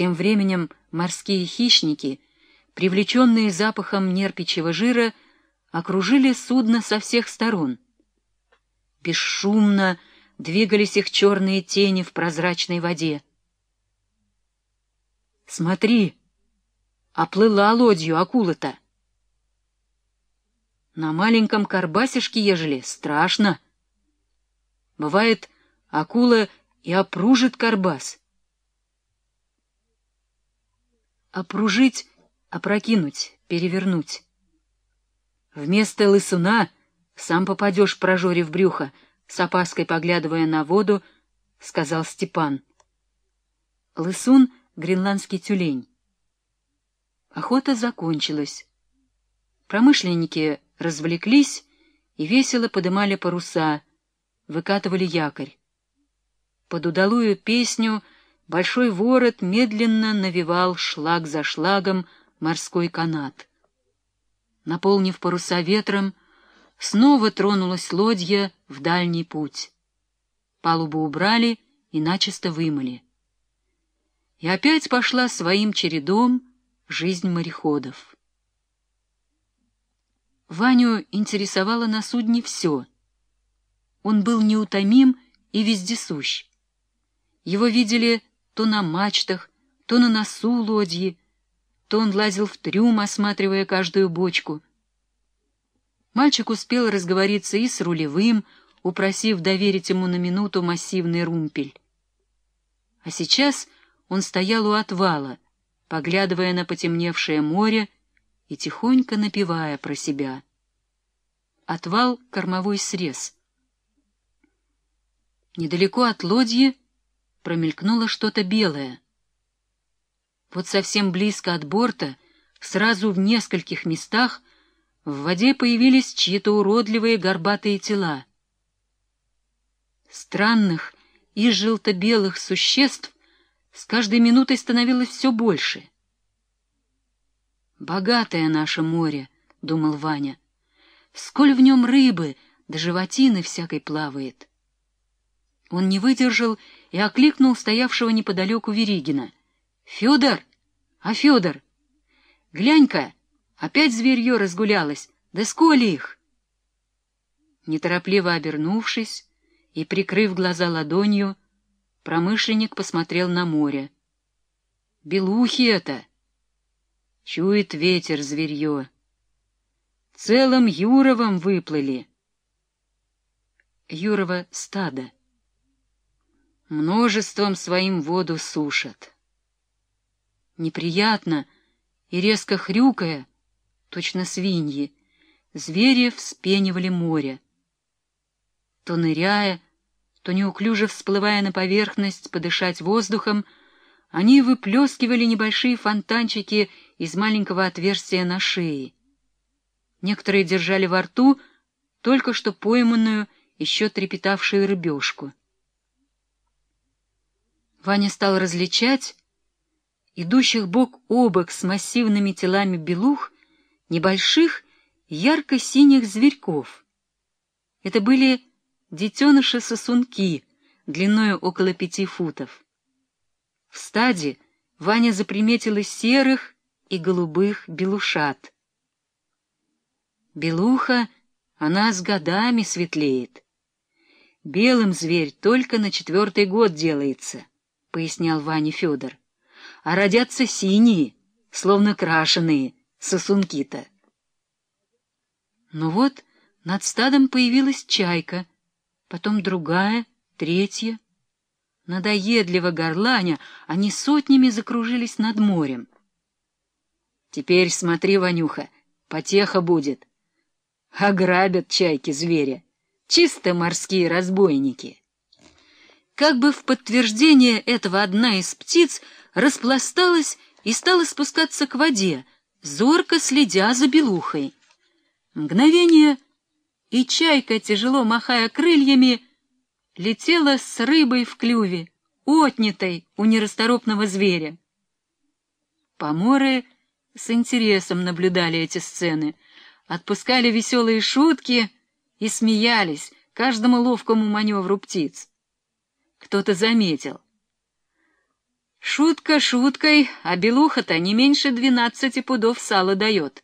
Тем временем морские хищники, привлеченные запахом нерпичьего жира, окружили судно со всех сторон. Бесшумно двигались их черные тени в прозрачной воде. «Смотри, оплыла лодью акула-то!» На маленьком карбасишке, ежели, страшно. Бывает, акула и опружит карбас. Опружить, опрокинуть, перевернуть. Вместо лысуна сам попадешь, прожорив брюхо, с опаской поглядывая на воду, — сказал Степан. Лысун — гренландский тюлень. Охота закончилась. Промышленники развлеклись и весело подымали паруса, выкатывали якорь. Под удалую песню большой ворот медленно навивал шлаг за шлагом морской канат. Наполнив паруса ветром, снова тронулась лодья в дальний путь. Палубу убрали и начисто вымыли. И опять пошла своим чередом жизнь мореходов. Ваню интересовало на судне все. Он был неутомим и вездесущ. Его видели то на мачтах, то на носу лодьи, то он лазил в трюм, осматривая каждую бочку. Мальчик успел разговориться и с рулевым, упросив доверить ему на минуту массивный румпель. А сейчас он стоял у отвала, поглядывая на потемневшее море и тихонько напевая про себя. Отвал — кормовой срез. Недалеко от лодьи промелькнуло что-то белое. Вот совсем близко от борта, сразу в нескольких местах, в воде появились чьи-то уродливые горбатые тела. Странных и желто-белых существ с каждой минутой становилось все больше — Богатое наше море, — думал Ваня. Сколь в нем рыбы, да животины всякой плавает. Он не выдержал и окликнул стоявшего неподалеку Веригина. — Федор! А Федор! Глянь-ка, опять зверье разгулялось, да сколи их! Неторопливо обернувшись и прикрыв глаза ладонью, промышленник посмотрел на море. — Белухи это! — Чует ветер зверье. Целым Юровом выплыли. Юрова стадо. Множеством своим воду сушат. Неприятно и резко хрюкая, точно свиньи, звери вспенивали море. То ныряя, то неуклюже всплывая на поверхность, подышать воздухом, они выплескивали небольшие фонтанчики из маленького отверстия на шее. Некоторые держали во рту только что пойманную, еще трепетавшую рыбешку. Ваня стал различать идущих бок о бок с массивными телами белух небольших ярко-синих зверьков. Это были детеныши-сосунки длиною около пяти футов. В стаде Ваня заприметила серых и голубых белушат. Белуха, она с годами светлеет. Белым зверь только на четвертый год делается, — пояснял Ваня Федор. А родятся синие, словно крашеные, сосунки-то. Ну вот над стадом появилась чайка, потом другая, третья. Надоедливо горланя, они сотнями закружились над морем. Теперь смотри, Ванюха, потеха будет. Ограбят чайки зверя. Чисто морские разбойники. Как бы в подтверждение этого одна из птиц распласталась и стала спускаться к воде, зорко следя за белухой. Мгновение, и чайка, тяжело махая крыльями, летела с рыбой в клюве, отнятой у нерасторопного зверя. Поморы с интересом наблюдали эти сцены, отпускали веселые шутки и смеялись каждому ловкому маневру птиц. Кто-то заметил. Шутка шуткой, а белуха-то не меньше двенадцати пудов сала дает.